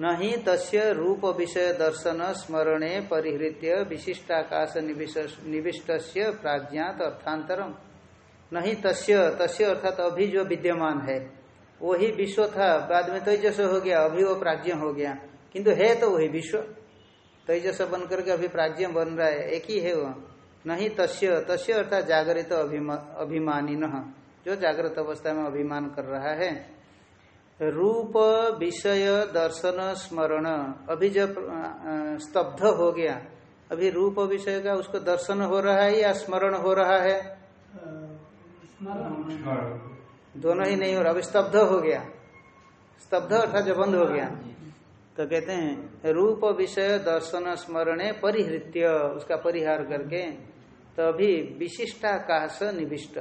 नहीं तस्य रूप विषय दर्शन स्मरणे परिहृत्य विशिष्टाकाश निविष्ट प्राज्ञात अर्थांतरम। नहीं तस्य तस्य अर्थात अभी जो विद्यमान है, वही विश्व था, बाद में तेजस हो गया, अभी वो प्राज्ञ हो गया। किंतु है तो वही विश्व। तेजस बन करके अभी प्राज्ञ बन रहा है, एक ही है वो। नहीं तस्य तस्य अर्थात जागृत तो अभिमानी न जो जागृत अवस्था में अभिमान कर रहा है। रूप, विषय, दर्शन, स्मरण, अभी जब स्तब्ध हो गया, अभी रूप विषय का उसको दर्शन हो रहा है या स्मरण हो रहा है? दोनों ही नहीं हो रहा। अभी स्तब्ध हो गया। स्तब्ध अर्थात जो बंद हो गया। तो कहते हैं, रूप विषय दर्शन स्मरणे परिहृत्य, उसका परिहार करके तो अभी विशिष्टाकाश निविष्ट।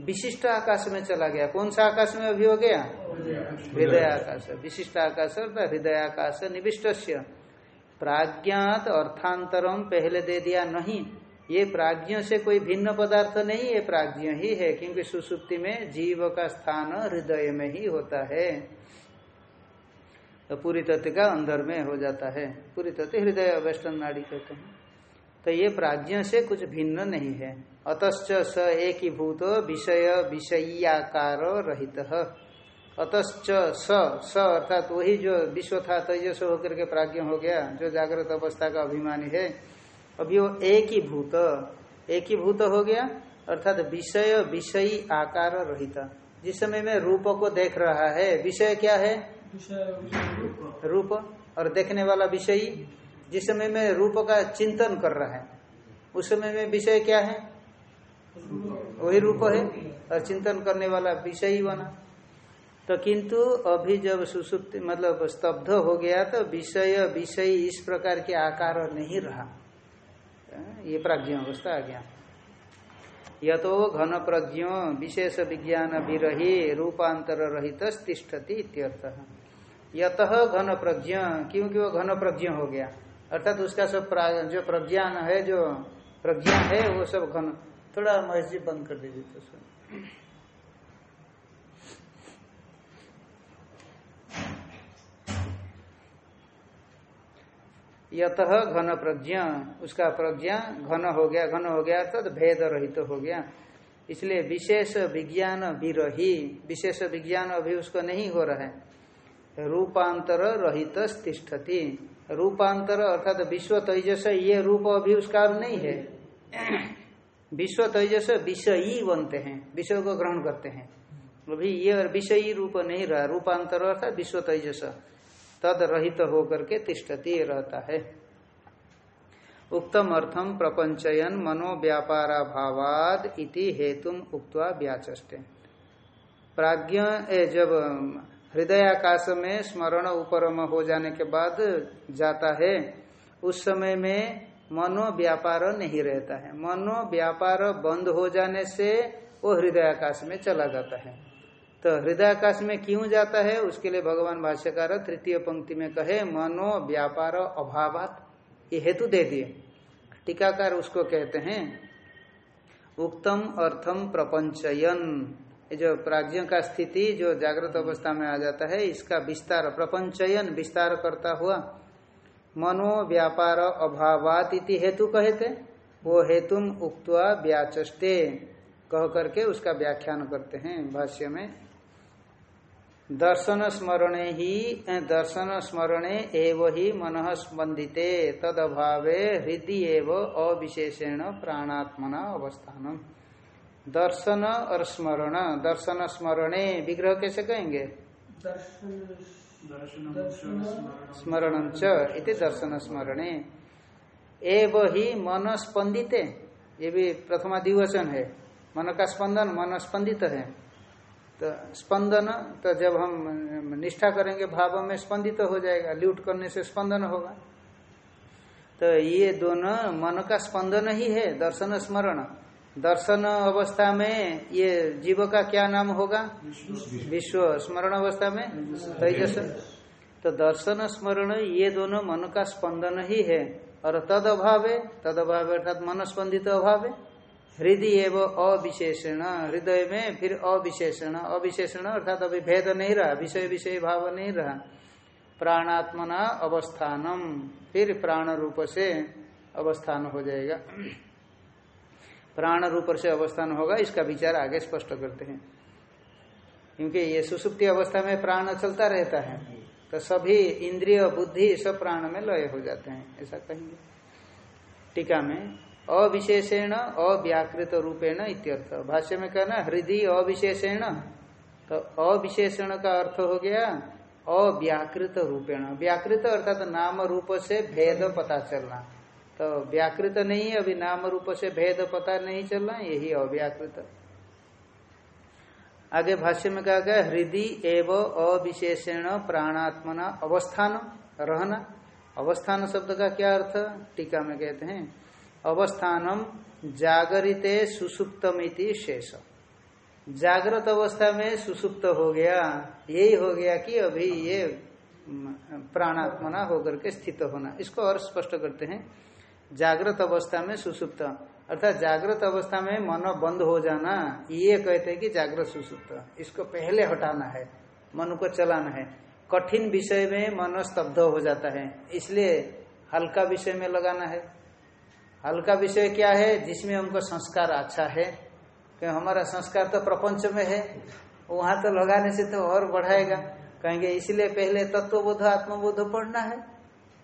विशिष्ट आकाश में चला गया। कौन सा आकाश में अभी हो गया? हृदय आकाश। विशिष्ट आकाश अर्थात हृदय आकाश निविष्ट प्राज्ञात अर्थांतरम पहले दे दिया नहीं। ये प्राज्ञ से कोई भिन्न पदार्थ नहीं, ये प्राज्ञ ही है, क्योंकि सुसुप्ति में जीव का स्थान हृदय में ही होता है। तो पूरी तत्व का अंदर में हो जाता है। पूरी तत्व हृदय वेस्टर्न नाड़ी कहते हैं। तो ये प्राज्ञ से कुछ भिन्न नहीं है। अतश्च स एक ही भूत विषय विषयाकार रहित। अतश्च स स अर्थात वही जो विश्व था तेजस होकर के प्राज्ञ हो गया, जो जागृत अवस्था का अभिमानी है अभी वो एक ही भूत एक ही भूत हो गया अर्थात विषय विषयी आकार रहित। जिस समय में रूप को देख रहा है विषय क्या है? रूप और देखने वाला विषयी। जिस समय में रूप का चिंतन कर रहा है उस समय में विषय क्या है? वही रूप है और चिंतन करने वाला विषयी बना। तो किंतु अभी जब सुसुप्ति मतलब स्तब्ध हो गया तो विषय विषय इस प्रकार के आकार नहीं रहा। ये प्राज्ञ अवस्था आ गया। यह तो घन प्रज्ञ विशेष विज्ञान विरही रूपांतर रहित तिष्ठति इत्यर्थ। यत घन प्रज्ञ क्योंकि वो घन प्रज्ञ हो गया। अर्थात उसका सब जो प्रज्ञान है, जो प्रज्ञा है, वो सब घन, थोड़ा मस्जिद बंद कर दीजिए तो यत घन प्रज्ञा, उसका प्रज्ञा घन हो गया, घन हो गया अर्थात तो भेद रहित तो हो गया। इसलिए विशेष विज्ञान विरही, विशेष विज्ञान अभी उसको नहीं हो रहा है। रूपांतर रहित तिष्ठति रूपांतर अर्थात तो विश्व तेजस ये रूप अभी उसका नहीं है। विश्व तेजस विषयी बनते हैं, विषय को ग्रहण करते हैं। अभी ये विषयी रूप नहीं रहा, रूपांतर अर्थात विश्व तेजस। तद रहित होकर के तिष्ठती रहता है। उक्तम अर्थम प्रपंचयन मनोव्यापारा भावाद इति हेतुम उक्वा व्याचष्टे प्राज्ञ जब हृदयाकाश में स्मरण उपरम हो जाने के बाद जाता है, उस समय में मनो व्यापार नहीं रहता है। मनो व्यापार बंद हो जाने से वो हृदयाकाश में चला जाता है। तो हृदयाकाश में क्यों जाता है? उसके लिए भगवान भाष्यकार तृतीय पंक्ति में कहे, मनो व्यापार अभावात। ये हेतु दे दिए। टीकाकार उसको कहते हैं, उक्तम अर्थम प्रपंचयन। ये जो प्राज्ञ का स्थिति, जो जागृत अवस्था में आ जाता है, इसका विस्तार, प्रपंचयन, विस्तार करता हुआ, मनो व्यापार अभावात इति हेतु कहते। वो हेतु उक्तवा व्याचष्टे कह करके उसका व्याख्यान करते हैं भाष्य में। दर्शन स्मरणे ही दर्शन स्मरणे एव ही मन स्पंदिते तद अभावे हृदय एव अविशेषेण प्राणात्मना अवस्थान। दर्शन और स्मरण दर्शन स्मरणे विग्रह कैसे कहेंगे? स्मरण। इति दर्शन स्मरणे। एव ही मन स्पंदिते ये भी प्रथमा दिवचन है। मन का स्पंदन मन स्पंदित है। तो स्पंदन तो जब हम निष्ठा करेंगे, भाव में स्पंदित तो हो जाएगा, ल्यूट करने से स्पंदन होगा। तो ये दोनों मन का स्पंदन ही है, दर्शन स्मरण। दर्शन अवस्था में ये जीव का क्या नाम होगा? विश्व। स्मरण अवस्था में? तेजस। तो दर्शन स्मरण, ये दोनों मन का स्पंदन ही है। और तद अभाव है तद अभाव अर्थात मन स्पंदित अभाव। है हृदय एवं अविशेषण, हृदय में फिर अविशेषण अविशेषण अर्थात अभी भेद नहीं रहा, विषय विषय भाव नहीं रहा। प्राणात्मना अवस्थानम, फिर प्राण रूप से अवस्थान हो जाएगा। प्राण रूप से अवस्थान होगा, इसका विचार आगे स्पष्ट करते हैं। क्योंकि ये सुसुप्ति अवस्था में प्राण चलता रहता है तो सभी इंद्रिय, बुद्धि सब प्राण में लय हो जाते हैं, ऐसा कहेंगे। टीका में अविशेषेण अव्याकृत रूपेण इत्यर्थ। भाष्य में कहना हृदय अविशेषेण। तो अविशेषण का अर्थ हो गया अव्याकृत रूपेण। व्याकृत अर्थात तो नाम रूप से भेद पता चलना। तो व्याकृत नहीं, अभी नाम रूप से भेद पता नहीं चलना, यही अव्याकृत। आगे भाष्य में कहा गया हृदय एवं अविशेषण प्राणात्मना अवस्थान रहना। अवस्थान शब्द का क्या अर्थ? टीका में कहते हैं अवस्थानम जागरिते सुसुप्तमिति शेष जागृत अवस्था में सुसुप्त हो गया, यही हो गया कि अभी ये प्राणात्मना होकर के स्थित होना। इसको और स्पष्ट करते हैं। जागृत अवस्था में सुसुप्त। अर्थात जागृत अवस्था में मन बंद हो जाना, ये कहते हैं कि जागृत सुसुप्त। इसको पहले हटाना है। मन को चलाना है। कठिन विषय में मन स्तब्ध हो जाता है। इसलिए हल्का विषय में लगाना है। हल्का विषय क्या है, जिसमें हमको संस्कार अच्छा है कि हमारा संस्कार तो प्रपंच में है, वहाँ तो लगाने से तो और बढ़ाएगा। कहेंगे, इसलिए पहले तत्वबोध, आत्मबोध पढ़ना है।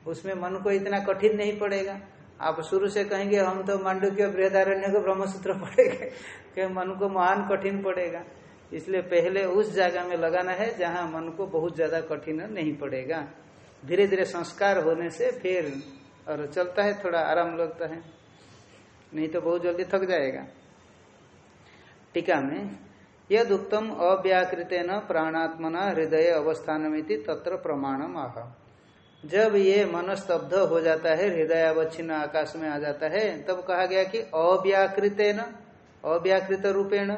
उसमें मन को इतना कठिन नहीं पड़ेगा। आप शुरू से कहेंगे, हम तो मांडुक्य बृहदारण्य को ब्रह्मसूत्र <laughs> पढ़ेंगे कि मन को महान कठिन पड़ेगा। इसलिए पहले उस जगह में लगाना है, जहाँ मन को बहुत ज़्यादा कठिन नहीं पड़ेगा। धीरे धीरे संस्कार होने से फिर और चलता है, थोड़ा आराम लगता है। नहीं तो बहुत जल्दी थक जाएगा। टीका में यद उत्तम अव्याकृत न प्राणात्मना हृदय अवस्थान तत्र प्रमाणम आह। जब ये मन स्तब्ध हो जाता है हृदय अवच्छिन्न आकाश में आ जाता है, तब कहा गया कि अव्याकृत न अव्याकृत रूपेण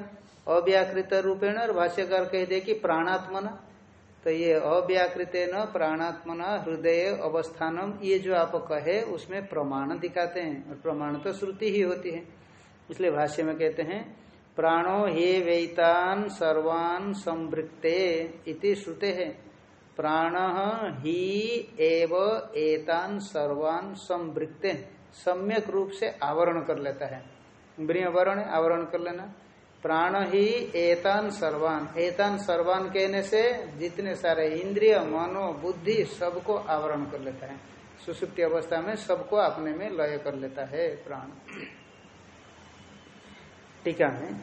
अव्याकृत रूपेण और भाष्यकार कह दे कि प्राणात्मना तो ये अव्याकृत न प्राणात्मना हृदय अवस्थानम, ये जो आप कहे, उसमें प्रमाण दिखाते हैं, और प्रमाण तो श्रुति ही होती है। इसलिए भाष्य में कहते हैं, प्राणो हे वेतान सर्वान संवृत्ते इति श्रुते है। प्राण ही एव एतान सर्वान संवृत्ते सम्यक रूप से आवरण कर लेता है। वर्ण आवरण कर लेना। प्राण ही एतान सर्वान। एतान सर्वान कहने से जितने सारे इंद्रिय, मनो, बुद्धि सबको आवरण कर लेता है। सुसुप्ति अवस्था में सबको अपने में लय कर लेता है प्राण। टीका में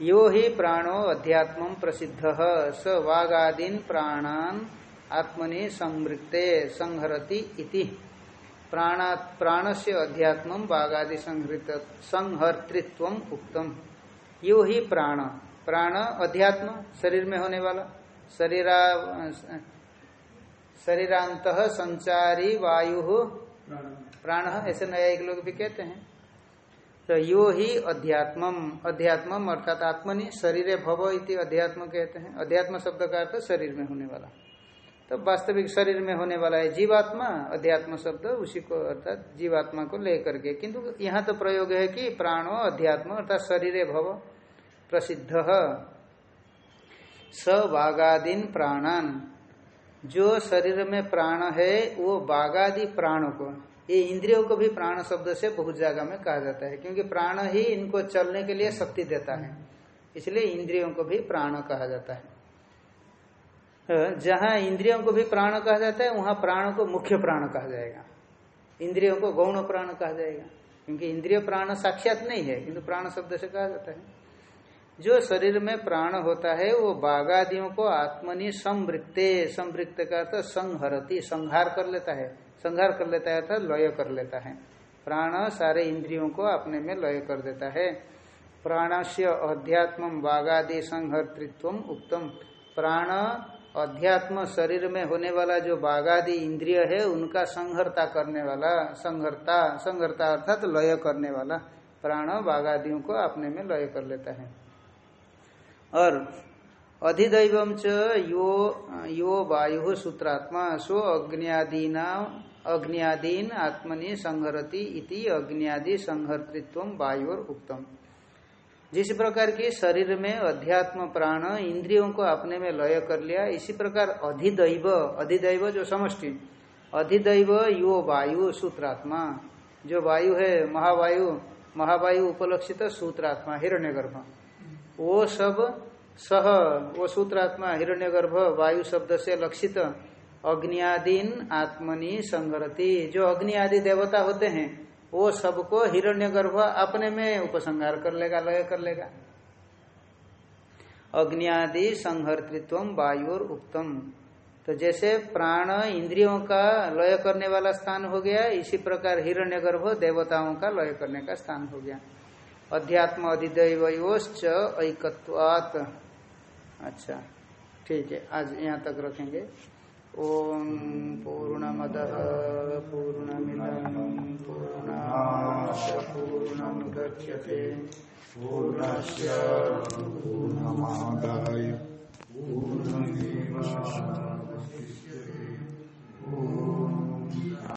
यो ही प्राणो अध्यात्म प्रसिद्ध। स वागादीन प्राणान आत्मनि संवृत्ते, संहरति इति। प्राणा से अध्यात्म बागादि संहर्तृत्व उक्तम। यो ही प्राण। प्राण अध्यात्म, शरीर में होने वाला। शरीरा, शरीरांत संचारी वायु। प्राण ऐसे नया एक लोग भी कहते हैं। तो यो ही अध्यात्मम अध्यात्मम अर्थात आत्मनि, शरीर भव इति अध्यात्म कहते हैं। अध्यात्म शब्द का अर्थ शरीर में होने वाला। तो वास्तविक शरीर में होने वाला है जीवात्मा, अध्यात्म शब्द उसी को अर्थात जीवात्मा को लेकर के। किंतु यहाँ तो प्रयोग है कि प्राणो अध्यात्म अर्थात शरीर भव, प्रसिद्ध। स बागादीन प्राणान। जो शरीर में प्राण है, वो बागादि प्राण को। ये इंद्रियों को भी प्राण शब्द से बहुत जगह में कहा जाता है, क्योंकि प्राण ही इनको चलने के लिए शक्ति देता है। इसलिए इंद्रियों को भी प्राण कहा जाता है। जहाँ इंद्रियों को भी प्राण कहा जाता है, वहाँ प्राण को मुख्य प्राण कहा जाएगा। इंद्रियों को गौण प्राण कहा जाएगा। क्योंकि इंद्रिय प्राण साक्षात नहीं है, किंतु प्राण शब्द से कहा जाता है। जो शरीर में प्राण होता है, वो बाघादियों को आत्मनि संवृत्ते, संवृत्त का अर्थ संहरती, संहार कर लेता है। संहार कर लेता है अर्थात लय कर लेता है। प्राण सारे इंद्रियों को अपने में लय कर देता है। प्राणस्य अध्यात्म बाघादि संहर्तृत्व उत्तम प्राण अध्यात्म शरीर में होने वाला जो बागादि इंद्रिय है, उनका संहरता करने वाला संहरता संहरता अर्थात लय करने वाला प्राण बागादियों को अपने में लय कर लेता है। और अधिदैव यो यो वायु सूत्रात्मा, सो अग्नियादीना, अग्नियादीन आत्मनि संहरती इति अग्नियादि संहर्तृत्व वायुर उत्तम जिस प्रकार की शरीर में अध्यात्म प्राण इंद्रियों को अपने में लय कर लिया, इसी प्रकार अधिदैव अधिदैव जो समष्टि, अधिदैव यो वायु सूत्रात्मा। जो वायु है, महावायु महावायु उपलक्षित सूत्रात्मा, हिरण्यगर्भ। वो सब सह, वो सूत्रात्मा, हिरण्यगर्भ, वायु शब्द से लक्षित, अग्नियादीन आत्मनि संगरति। जो अग्नि आदि देवता होते हैं वो सबको हिरण्यगर्भ अपने में उपसंहार कर लेगा, लय कर लेगा। अग्नियादि संहर्तृत्व वायुर उत्तम तो जैसे प्राण इंद्रियों का लय करने वाला स्थान हो गया, इसी प्रकार हिरण्यगर्भ देवताओं का लय करने का स्थान हो गया। अध्यात्म अधिदैवयोश्च ऐकत्वात। अच्छा ठीक है, आज यहाँ तक रखेंगे। ॐ पूर्णमदः पूर्णमिदं पूर्णाश पूर्णं गच्छते। पूर्णस्य पूर्णमादाय। पूर्णमेवावशिष्यते। ॐ